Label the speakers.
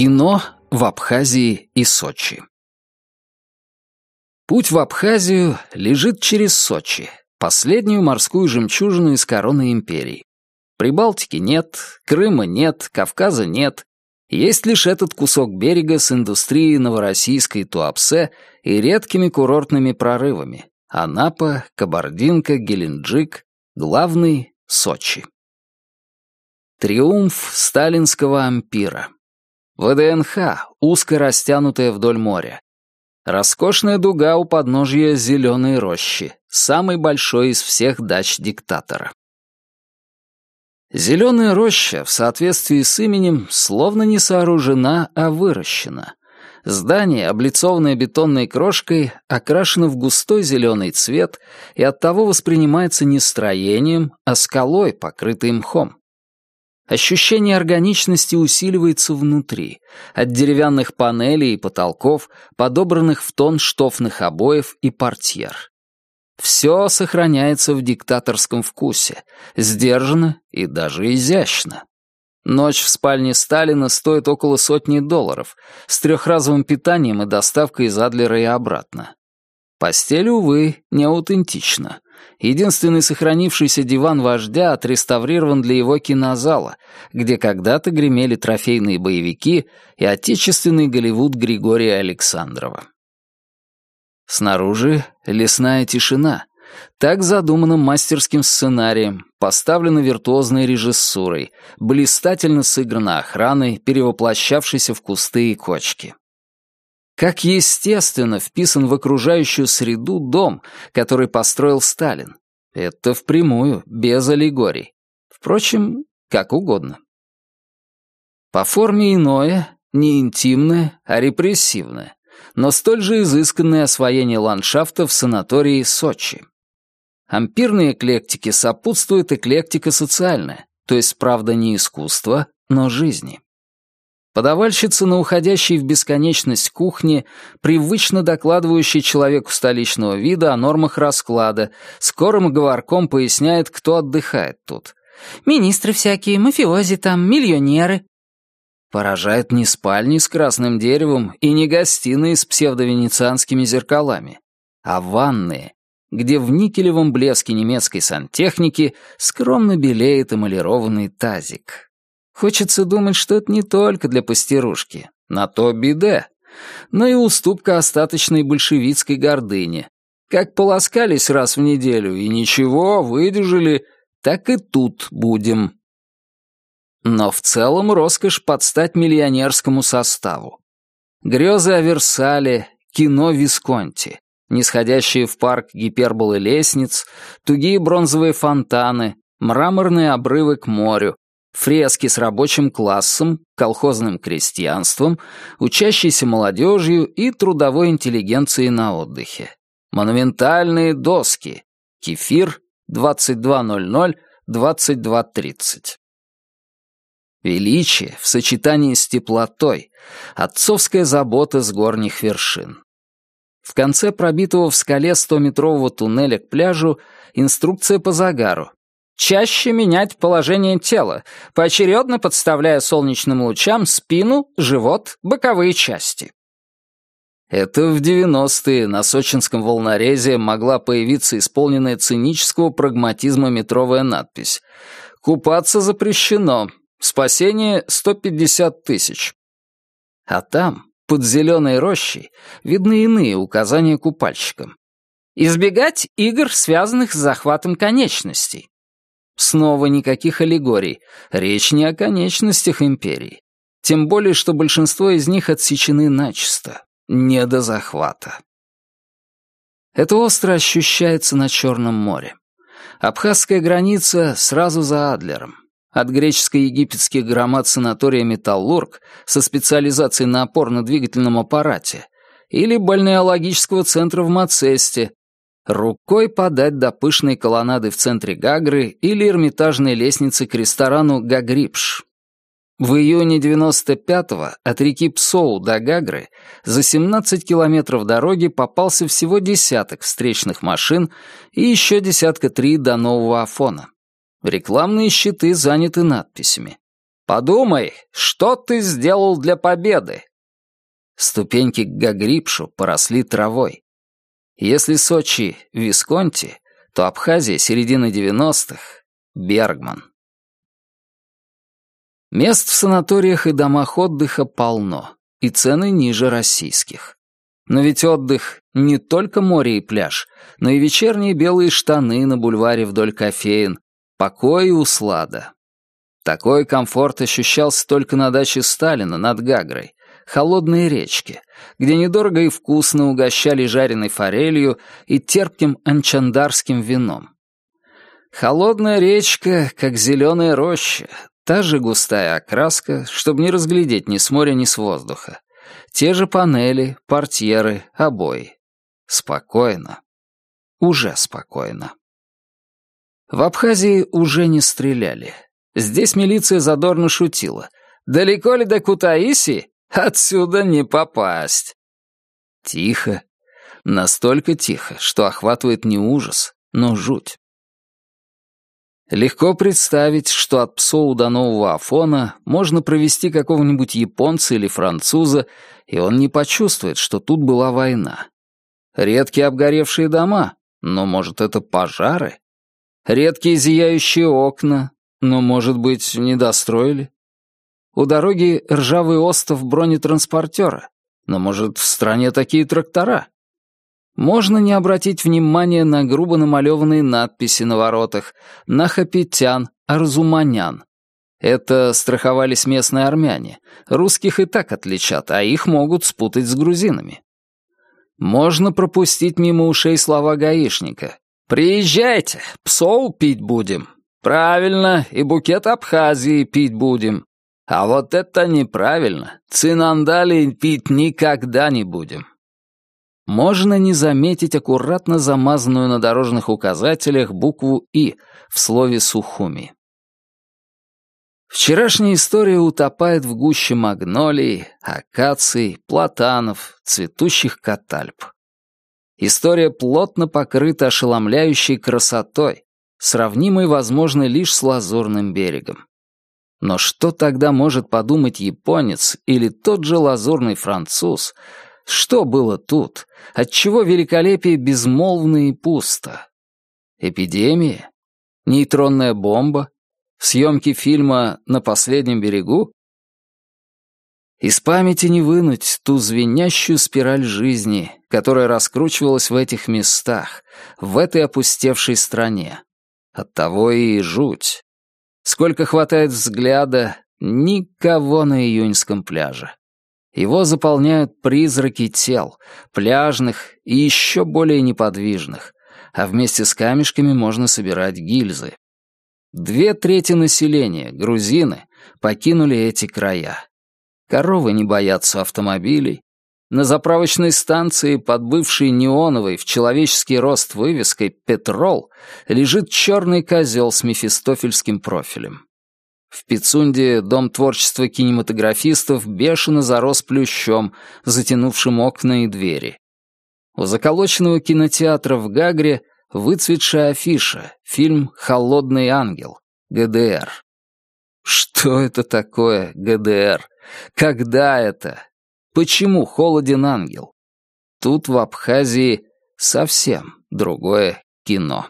Speaker 1: Кино в Абхазии и Сочи. Путь в Абхазию лежит через Сочи, последнюю морскую жемчужину из короны империи. Прибалтики нет, Крыма нет, Кавказа нет. Есть лишь этот кусок берега с индустрией новороссийской Туапсе и редкими курортными прорывами. Анапа, Кабардинка, Геленджик, главный — Сочи. Триумф сталинского ампира. ВДНХ, узко растянутая вдоль моря. Роскошная дуга у подножья зеленой рощи, самый большой из всех дач диктатора. Зеленая роща, в соответствии с именем, словно не сооружена, а выращена. Здание, облицованное бетонной крошкой, окрашено в густой зеленый цвет и оттого воспринимается не строением, а скалой, покрытой мхом. Ощущение органичности усиливается внутри, от деревянных панелей и потолков, подобранных в тон штофных обоев и портьер. Все сохраняется в диктаторском вкусе, сдержанно и даже изящно. Ночь в спальне Сталина стоит около сотни долларов, с трехразовым питанием и доставкой из Адлера и обратно. Постель, увы, не аутентична. Единственный сохранившийся диван вождя отреставрирован для его кинозала, где когда-то гремели трофейные боевики и отечественный Голливуд Григория Александрова. Снаружи лесная тишина. Так задумано мастерским сценарием, поставлено виртуозной режиссурой, блистательно сыграна охраной, перевоплощавшейся в кусты и кочки. Как естественно вписан в окружающую среду дом, который построил Сталин. Это впрямую, без аллегорий. Впрочем, как угодно. По форме иное, не интимное, а репрессивное, но столь же изысканное освоение ландшафта в санатории Сочи. Ампирной эклектике сопутствует эклектика социальная, то есть, правда, не искусство, но жизни. Подавальщица на уходящей в бесконечность кухне, привычно докладывающий человеку столичного вида о нормах расклада, скорым говорком поясняет, кто отдыхает тут. «Министры всякие, мафиози там, миллионеры». Поражает не спальни с красным деревом и не гостиные с псевдовенецианскими зеркалами, а ванные, где в никелевом блеске немецкой сантехники скромно белеет эмалированный тазик. Хочется думать, что это не только для пастерушки. На то беда. Но и уступка остаточной большевистской гордыне. Как полоскались раз в неделю и ничего, выдержали, так и тут будем. Но в целом роскошь подстать миллионерскому составу. Грезы о Версале, кино Висконти, нисходящие в парк гиперболы лестниц, тугие бронзовые фонтаны, мраморные обрывы к морю, фрески с рабочим классом, колхозным крестьянством, учащейся молодежью и трудовой интеллигенцией на отдыхе. Монументальные доски. Кефир 22.00-22.30. Величие в сочетании с теплотой, отцовская забота с горних вершин. В конце пробитого в скале 100-метрового туннеля к пляжу инструкция по загару, Чаще менять положение тела, поочередно подставляя солнечным лучам спину, живот, боковые части. Это в 90-е на сочинском волнорезе могла появиться исполненная цинического прагматизма метровая надпись «Купаться запрещено. Спасение 150 тысяч». А там, под зеленой рощей, видны иные указания купальщикам. Избегать игр, связанных с захватом конечностей. Снова никаких аллегорий. Речь не о конечностях империи. Тем более, что большинство из них отсечены начисто. Не до захвата. Это остро ощущается на Черном море. Абхазская граница сразу за Адлером. От греческо-египетских громад санатория «Металлург» со специализацией на опорно-двигательном аппарате или бальнеологического центра в Мацесте, Рукой подать до пышной колоннады в центре Гагры или эрмитажной лестницы к ресторану «Гагрипш». В июне 95-го от реки Псоу до Гагры за 17 километров дороги попался всего десяток встречных машин и еще десятка три до нового Афона. Рекламные щиты заняты надписями. Подумай, что ты сделал для победы?» Ступеньки к Гагрипшу поросли травой. Если Сочи — Висконти, то Абхазия середины 90-х — Бергман. Мест в санаториях и домах отдыха полно, и цены ниже российских. Но ведь отдых — не только море и пляж, но и вечерние белые штаны на бульваре вдоль кофеин, покой и услада. Такой комфорт ощущался только на даче Сталина над Гагрой, холодные речки, где недорого и вкусно угощали жареной форелью и терпким анчандарским вином. Холодная речка, как зеленая роща, та же густая окраска, чтобы не разглядеть ни с моря, ни с воздуха. Те же панели, портьеры, обои. Спокойно. Уже спокойно. В Абхазии уже не стреляли. Здесь милиция задорно шутила. «Далеко ли до Кутаиси? Отсюда не попасть!» Тихо. Настолько тихо, что охватывает не ужас, но жуть. Легко представить, что от псоу до нового Афона можно провести какого-нибудь японца или француза, и он не почувствует, что тут была война. Редкие обгоревшие дома, но, может, это пожары? Редкие зияющие окна, но, может быть, не достроили? У дороги ржавый остов бронетранспортера, но, может, в стране такие трактора? Можно не обратить внимания на грубо намалеванные надписи на воротах «Нахапетян», «Арзуманян». Это страховались местные армяне. Русских и так отличат, а их могут спутать с грузинами. Можно пропустить мимо ушей слова гаишника. «Приезжайте, псоу пить будем». «Правильно, и букет Абхазии пить будем». А вот это неправильно. Цинандали пить никогда не будем можно не заметить аккуратно замазанную на дорожных указателях букву «И» в слове «Сухуми». Вчерашняя история утопает в гуще магнолий, акаций, платанов, цветущих катальп. История плотно покрыта ошеломляющей красотой, сравнимой, возможно, лишь с лазурным берегом. Но что тогда может подумать японец или тот же лазурный француз, что было тут? Отчего великолепие безмолвно и пусто? Эпидемия? Нейтронная бомба? Съемки фильма «На последнем берегу»? Из памяти не вынуть ту звенящую спираль жизни, которая раскручивалась в этих местах, в этой опустевшей стране. Оттого и жуть. Сколько хватает взгляда, никого на июньском пляже. Его заполняют призраки тел, пляжных и еще более неподвижных, а вместе с камешками можно собирать гильзы. Две трети населения, грузины, покинули эти края. Коровы не боятся автомобилей. На заправочной станции под бывшей неоновой в человеческий рост вывеской «Петрол» лежит черный козел с мефистофельским профилем. В Пицунде дом творчества кинематографистов бешено зарос плющом, затянувшим окна и двери. У заколоченного кинотеатра в Гагре выцветшая афиша, фильм «Холодный ангел», ГДР. Что это такое, ГДР? Когда это? Почему холоден ангел? Тут в Абхазии совсем другое кино.